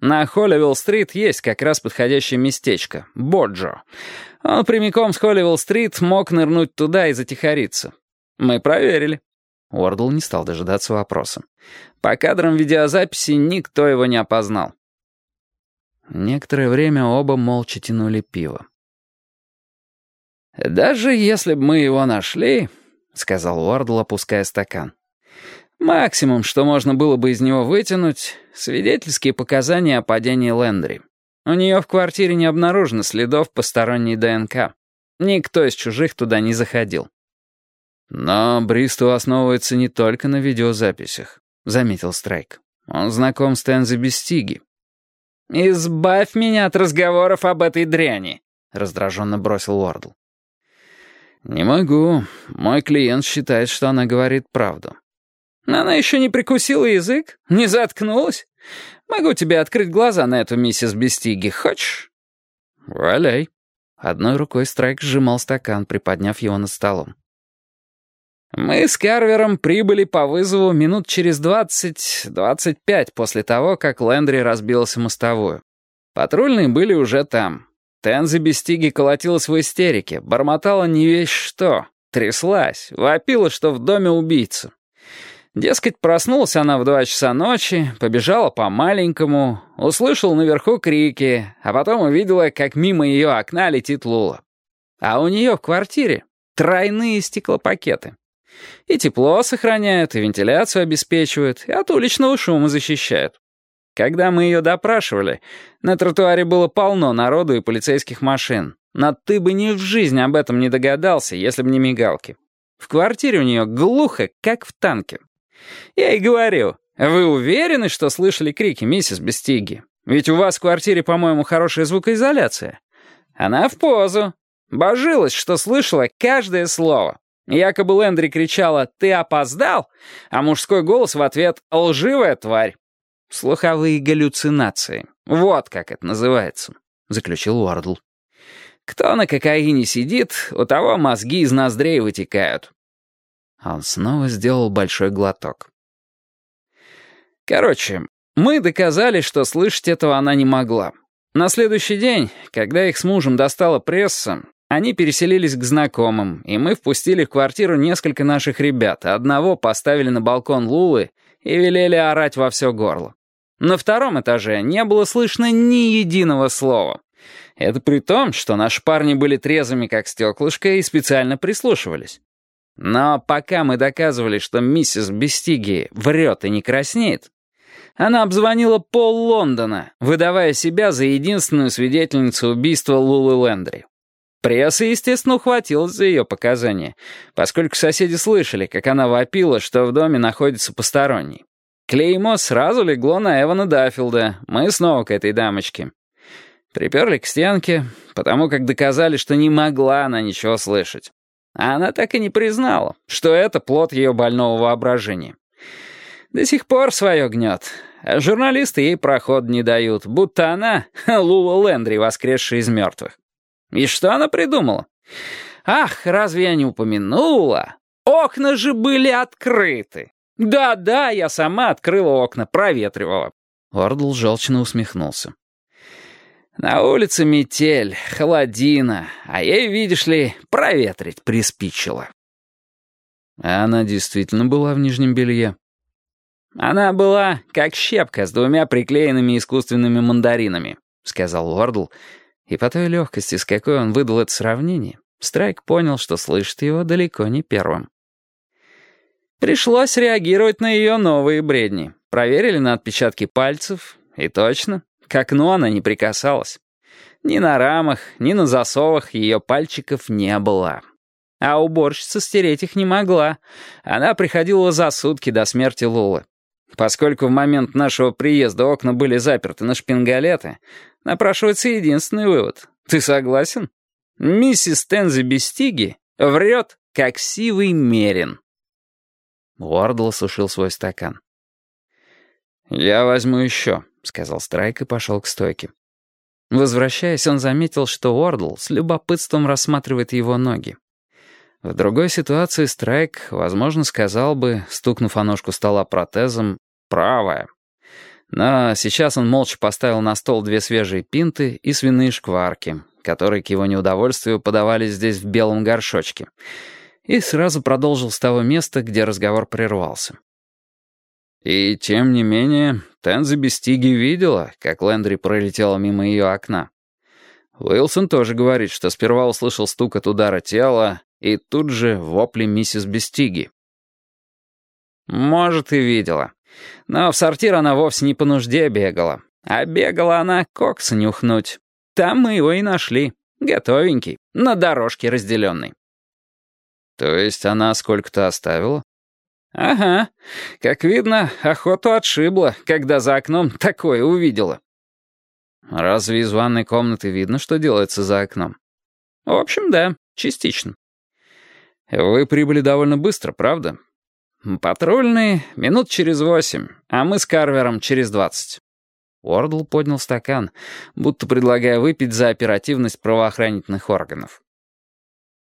На Холливилл-стрит есть как раз подходящее местечко — Боджо. Он прямиком с Холливилл-стрит мог нырнуть туда и затихариться. Мы проверили. Уордл не стал дожидаться вопроса. По кадрам видеозаписи никто его не опознал. Некоторое время оба молча тянули пиво. «Даже если бы мы его нашли», — сказал Уордл, опуская стакан, «максимум, что можно было бы из него вытянуть, свидетельские показания о падении Лендри. У нее в квартире не обнаружено следов посторонней ДНК. Никто из чужих туда не заходил». «Но Бристу основывается не только на видеозаписях», — заметил Страйк. «Он знаком с Тензи Бестиги». «Избавь меня от разговоров об этой дряни», — раздраженно бросил Уордл. «Не могу. Мой клиент считает, что она говорит правду». «Она еще не прикусила язык? Не заткнулась? Могу тебе открыть глаза на эту миссис Бестиги. Хочешь?» «Валяй». Одной рукой Страйк сжимал стакан, приподняв его над столом. «Мы с Карвером прибыли по вызову минут через двадцать-двадцать пять после того, как Лэндри разбился мостовую. Патрульные были уже там. Тензи Бестиги колотилась в истерике, бормотала не весь что, тряслась, вопила, что в доме убийца. Дескать, проснулась она в два часа ночи, побежала по-маленькому, услышал наверху крики, а потом увидела, как мимо ее окна летит Лула. А у нее в квартире тройные стеклопакеты. И тепло сохраняют, и вентиляцию обеспечивают, и от уличного шума защищают. Когда мы ее допрашивали, на тротуаре было полно народу и полицейских машин. Но ты бы ни в жизни об этом не догадался, если бы не мигалки. В квартире у нее глухо, как в танке. Я и говорю, вы уверены, что слышали крики, миссис Бестиги? Ведь у вас в квартире, по-моему, хорошая звукоизоляция. Она в позу. Божилась, что слышала каждое слово. Якобы Лэндри кричала «Ты опоздал?», а мужской голос в ответ «Лживая тварь». «Слуховые галлюцинации. Вот как это называется», — заключил Уордл. «Кто на кокаине сидит, у того мозги из ноздрей вытекают». Он снова сделал большой глоток. Короче, мы доказали, что слышать этого она не могла. На следующий день, когда их с мужем достала пресса, они переселились к знакомым, и мы впустили в квартиру несколько наших ребят, одного поставили на балкон Лулы и велели орать во все горло. На втором этаже не было слышно ни единого слова. Это при том, что наши парни были трезвыми, как стеклышко, и специально прислушивались. Но пока мы доказывали, что миссис Бестиги врет и не краснеет, она обзвонила пол Лондона, выдавая себя за единственную свидетельницу убийства Лулы Лендри. Пресса, естественно, ухватилась за ее показания, поскольку соседи слышали, как она вопила, что в доме находится посторонний. Клеймо сразу легло на Эвана Даффилда, мы снова к этой дамочке. Приперли к стенке, потому как доказали, что не могла она ничего слышать. Она так и не признала, что это плод ее больного воображения. До сих пор свое гнет. Журналисты ей проход не дают, будто она Лула Лендри, воскресшая из мертвых. И что она придумала? Ах, разве я не упомянула? Окна же были открыты. «Да-да, я сама открыла окна, проветривала». Ордл желчно усмехнулся. «На улице метель, холодина, а ей, видишь ли, проветрить приспичило». Она действительно была в нижнем белье. «Она была как щепка с двумя приклеенными искусственными мандаринами», — сказал Уордл, и по той легкости, с какой он выдал это сравнение, Страйк понял, что слышит его далеко не первым. Пришлось реагировать на ее новые бредни. Проверили на отпечатки пальцев, и точно, к окну она не прикасалась. Ни на рамах, ни на засовах ее пальчиков не было. А уборщица стереть их не могла. Она приходила за сутки до смерти Лулы. Поскольку в момент нашего приезда окна были заперты на шпингалеты, напрашивается единственный вывод. Ты согласен? Миссис Тензи Бестиги врет, как сивый мерин. Уордл сушил свой стакан. «Я возьму еще», — сказал Страйк и пошел к стойке. Возвращаясь, он заметил, что Уордл с любопытством рассматривает его ноги. В другой ситуации Страйк, возможно, сказал бы, стукнув о ножку стола протезом, «правая». Но сейчас он молча поставил на стол две свежие пинты и свиные шкварки, которые к его неудовольствию подавались здесь в белом горшочке, и сразу продолжил с того места, где разговор прервался. И тем не менее, Тензи Бестиги видела, как Лэндри пролетела мимо ее окна. Уилсон тоже говорит, что сперва услышал стук от удара тела и тут же вопли миссис Бестиги. Может, и видела. Но в сортир она вовсе не по нужде бегала. А бегала она кокса нюхнуть. Там мы его и нашли. Готовенький, на дорожке разделенный. То есть она сколько-то оставила? Ага. Как видно, охоту отшибла, когда за окном такое увидела. Разве из ванной комнаты видно, что делается за окном? В общем, да, частично. Вы прибыли довольно быстро, правда? Патрульные минут через восемь, а мы с Карвером через двадцать. Уордл поднял стакан, будто предлагая выпить за оперативность правоохранительных органов.